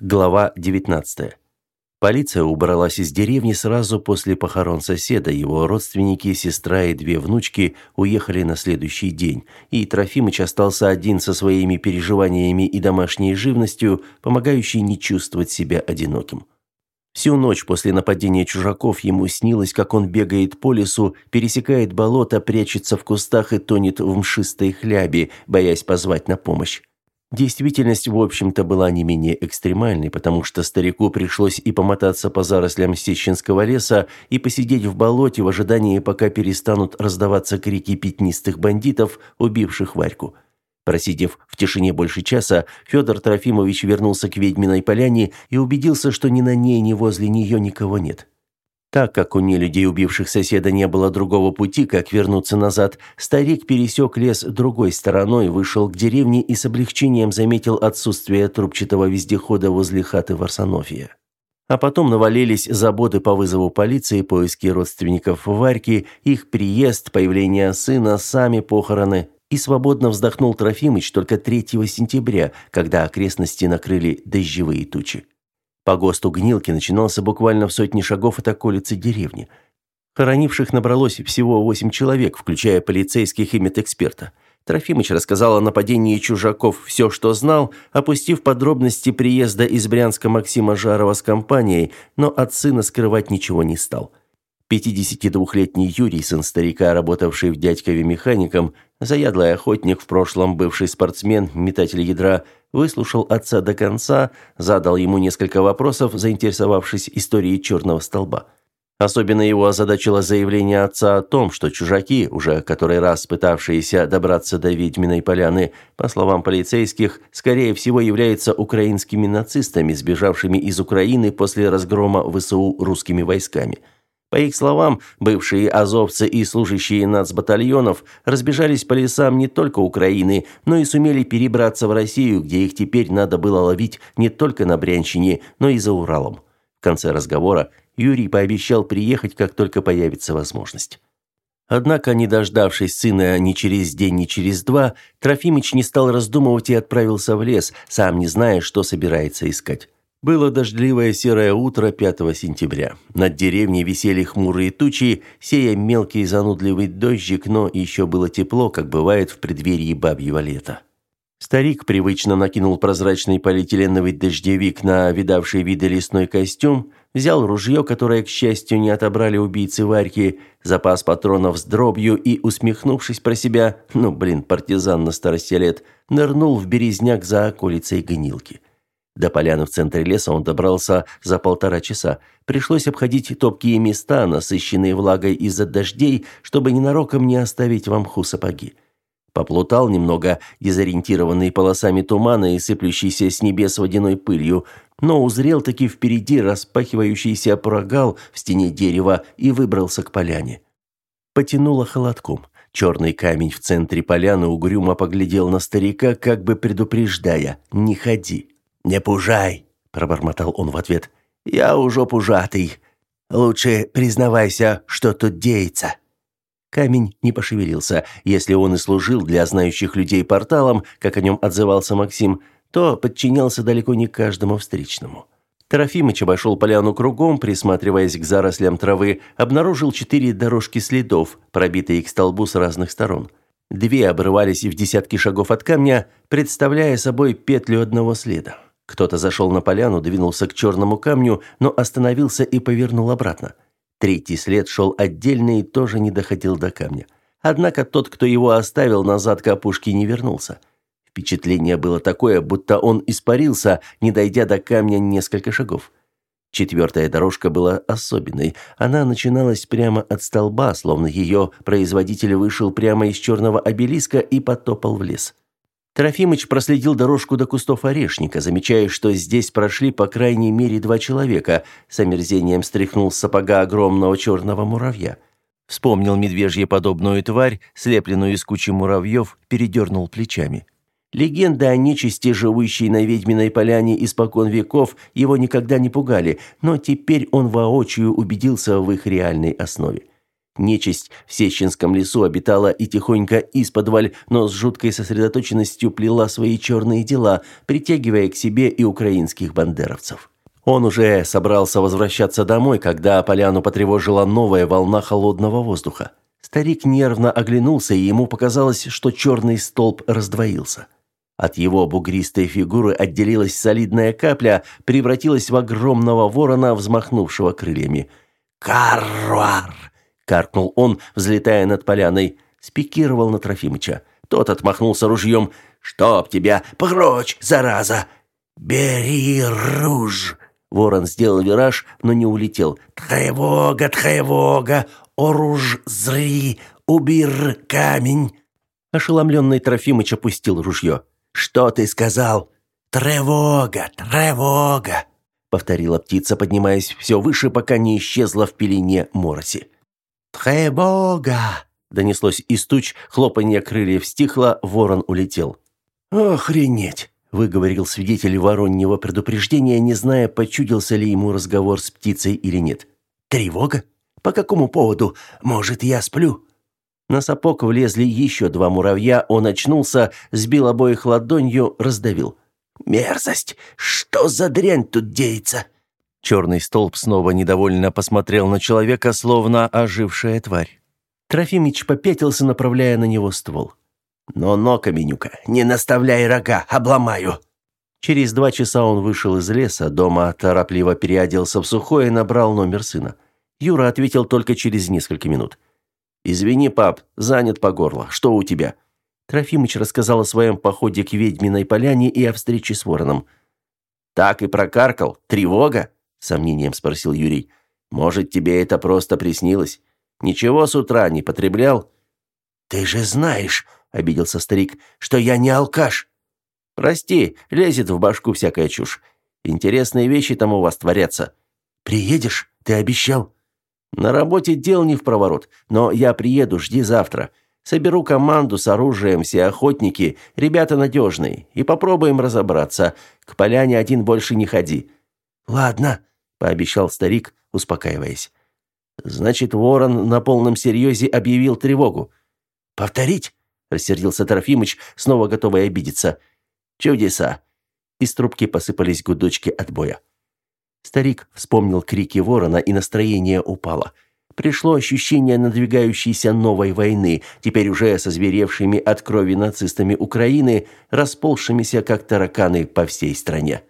Глава 19. Полиция убралась из деревни сразу после похорон соседа. Его родственники, сестра и две внучки уехали на следующий день, и Трофимыч остался один со своими переживаниями и домашней живностью, помогающей не чувствовать себя одиноким. Всю ночь после нападения чужаков ему снилось, как он бегает по лесу, пересекает болото, прячется в кустах и тонет в мшистой хлябе, боясь позвать на помощь. Действительность, в общем-то, была не менее экстремальной, потому что старику пришлось и помотаться по зарослям Сеченского леса, и посидеть в болоте в ожидании, пока перестанут раздаваться крики пятнистых бандитов, убивших Варьку. Просидев в тишине больше часа, Федор Трофимович вернулся к ведьминой поляне и убедился, что ни на ней, ни возле нее никого нет. Так как у нелюдей, убивших соседа, не было другого пути, как вернуться назад, старик пересек лес другой стороной, вышел к деревне и с облегчением заметил отсутствие трубчатого вездехода возле хаты Варсонофия. А потом навалились заботы по вызову полиции, поиски родственников Варьки, их приезд, появление сына, сами похороны. И свободно вздохнул Трофимыч только 3 сентября, когда окрестности накрыли дождевые тучи. По ГОСТу Гнилки начинался буквально в сотне шагов от околицы деревни. Хоронивших набралось всего восемь человек, включая полицейских и медэксперта. Трофимыч рассказал о нападении чужаков все, что знал, опустив подробности приезда из Брянска Максима Жарова с компанией, но от сына скрывать ничего не стал. 52-летний Юрий, сын старика, работавший в Дядькове механиком, заядлый охотник, в прошлом бывший спортсмен, метатель ядра, выслушал отца до конца, задал ему несколько вопросов, заинтересовавшись историей черного столба. Особенно его озадачило заявление отца о том, что чужаки, уже который раз пытавшиеся добраться до ведьминой поляны, по словам полицейских, скорее всего являются украинскими нацистами, сбежавшими из Украины после разгрома ВСУ русскими войсками – по их словам, бывшие азовцы и служащие нацбатальонов разбежались по лесам не только Украины, но и сумели перебраться в Россию, где их теперь надо было ловить не только на Брянщине, но и за Уралом. В конце разговора Юрий пообещал приехать, как только появится возможность. Однако, не дождавшись сына ни через день, ни через два, Трофимыч не стал раздумывать и отправился в лес, сам не зная, что собирается искать. Было дождливое серое утро 5 сентября. Над деревней висели хмурые тучи, сея мелкий занудливый дождик, но еще было тепло, как бывает в преддверии бабьего лета. Старик привычно накинул прозрачный полиэтиленовый дождевик на видавший виды лесной костюм, взял ружье, которое, к счастью, не отобрали убийцы Варьки, запас патронов с дробью и, усмехнувшись про себя, ну, блин, партизан на старости лет, нырнул в березняк за околицей гнилки. До поляны в центре леса он добрался за полтора часа. Пришлось обходить топкие места, насыщенные влагой из-за дождей, чтобы ненароком не оставить в мху сапоги. Поплутал немного, дезориентированный полосами тумана и сыплющейся с небес водяной пылью, но узрел таки впереди распахивающийся прогал в стене дерева и выбрался к поляне. Потянуло холодком. Черный камень в центре поляны угрюмо поглядел на старика, как бы предупреждая «Не ходи». «Не пужай», – пробормотал он в ответ. «Я уже пужатый. Лучше признавайся, что тут деется». Камень не пошевелился. Если он и служил для знающих людей порталом, как о нем отзывался Максим, то подчинялся далеко не каждому встречному. Трофимыч обошел поляну кругом, присматриваясь к зарослям травы, обнаружил четыре дорожки следов, пробитые к столбу с разных сторон. Две обрывались в десятки шагов от камня, представляя собой петлю одного следа. Кто-то зашел на поляну, двинулся к черному камню, но остановился и повернул обратно. Третий след шел отдельно и тоже не доходил до камня. Однако тот, кто его оставил назад к опушке, не вернулся. Впечатление было такое, будто он испарился, не дойдя до камня несколько шагов. Четвертая дорожка была особенной. Она начиналась прямо от столба, словно ее производитель вышел прямо из черного обелиска и потопал в лес. Трофимыч проследил дорожку до кустов орешника, замечая, что здесь прошли по крайней мере два человека. С омерзением стряхнул с сапога огромного черного муравья. Вспомнил медвежьеподобную тварь, слепленную из кучи муравьев, передернул плечами. Легенды о нечисти, живущей на ведьминой поляне испокон веков, его никогда не пугали, но теперь он воочию убедился в их реальной основе. Нечисть в Сеченском лесу обитала и тихонько исподволь, но с жуткой сосредоточенностью плела свои черные дела, притягивая к себе и украинских бандеровцев. Он уже собрался возвращаться домой, когда поляну потревожила новая волна холодного воздуха. Старик нервно оглянулся, и ему показалось, что черный столб раздвоился. От его бугристой фигуры отделилась солидная капля, превратилась в огромного ворона, взмахнувшего крыльями. «Карвар!» — каркнул он, взлетая над поляной. Спикировал на Трофимыча. Тот отмахнулся ружьем. «Чтоб тебя! Прочь, зараза!» «Бери руж!» Ворон сделал вираж, но не улетел. «Тревога, тревога! Оруж, зри! Убир камень!» Ошеломленный Трофимыч опустил ружье. «Что ты сказал?» «Тревога! Тревога!» Повторила птица, поднимаясь все выше, пока не исчезла в пелене мороси. «Тревога!» Донеслось из туч, хлопанье крыльев стихло, ворон улетел. «Охренеть!» – выговорил свидетель вороньего предупреждения, не зная, почудился ли ему разговор с птицей или нет. «Тревога? По какому поводу? Может, я сплю?» На сапог влезли еще два муравья, он очнулся, сбил обоих ладонью, раздавил. «Мерзость! Что за дрянь тут деется?» Черный столб снова недовольно посмотрел на человека, словно ожившая тварь. Трофимич попятился, направляя на него ствол. «Но-но, Каменюка, не наставляй рога, обломаю!» Через два часа он вышел из леса, дома торопливо переоделся в сухое и набрал номер сына. Юра ответил только через несколько минут. «Извини, пап, занят по горло. Что у тебя?» Трофимыч рассказал о своем походе к ведьминой поляне и о встрече с вороном. «Так и прокаркал? Тревога?» – сомнением спросил Юрий. «Может, тебе это просто приснилось? Ничего с утра не потреблял?» «Ты же знаешь», – обиделся старик, – «что я не алкаш». «Прости, лезет в башку всякая чушь. Интересные вещи там у вас творятся». «Приедешь? Ты обещал». На работе дел не в проворот, но я приеду, жди завтра. Соберу команду с оружием, все охотники, ребята надежные, и попробуем разобраться. К поляне один больше не ходи». «Ладно», — пообещал старик, успокаиваясь. «Значит, ворон на полном серьезе объявил тревогу». «Повторить?» — рассердился Трофимыч, снова готовый обидеться. «Чудеса!» Из трубки посыпались гудочки отбоя. Старик вспомнил крики ворона, и настроение упало. Пришло ощущение надвигающейся новой войны, теперь уже со зверевшими от крови нацистами Украины, расползшимися как тараканы по всей стране.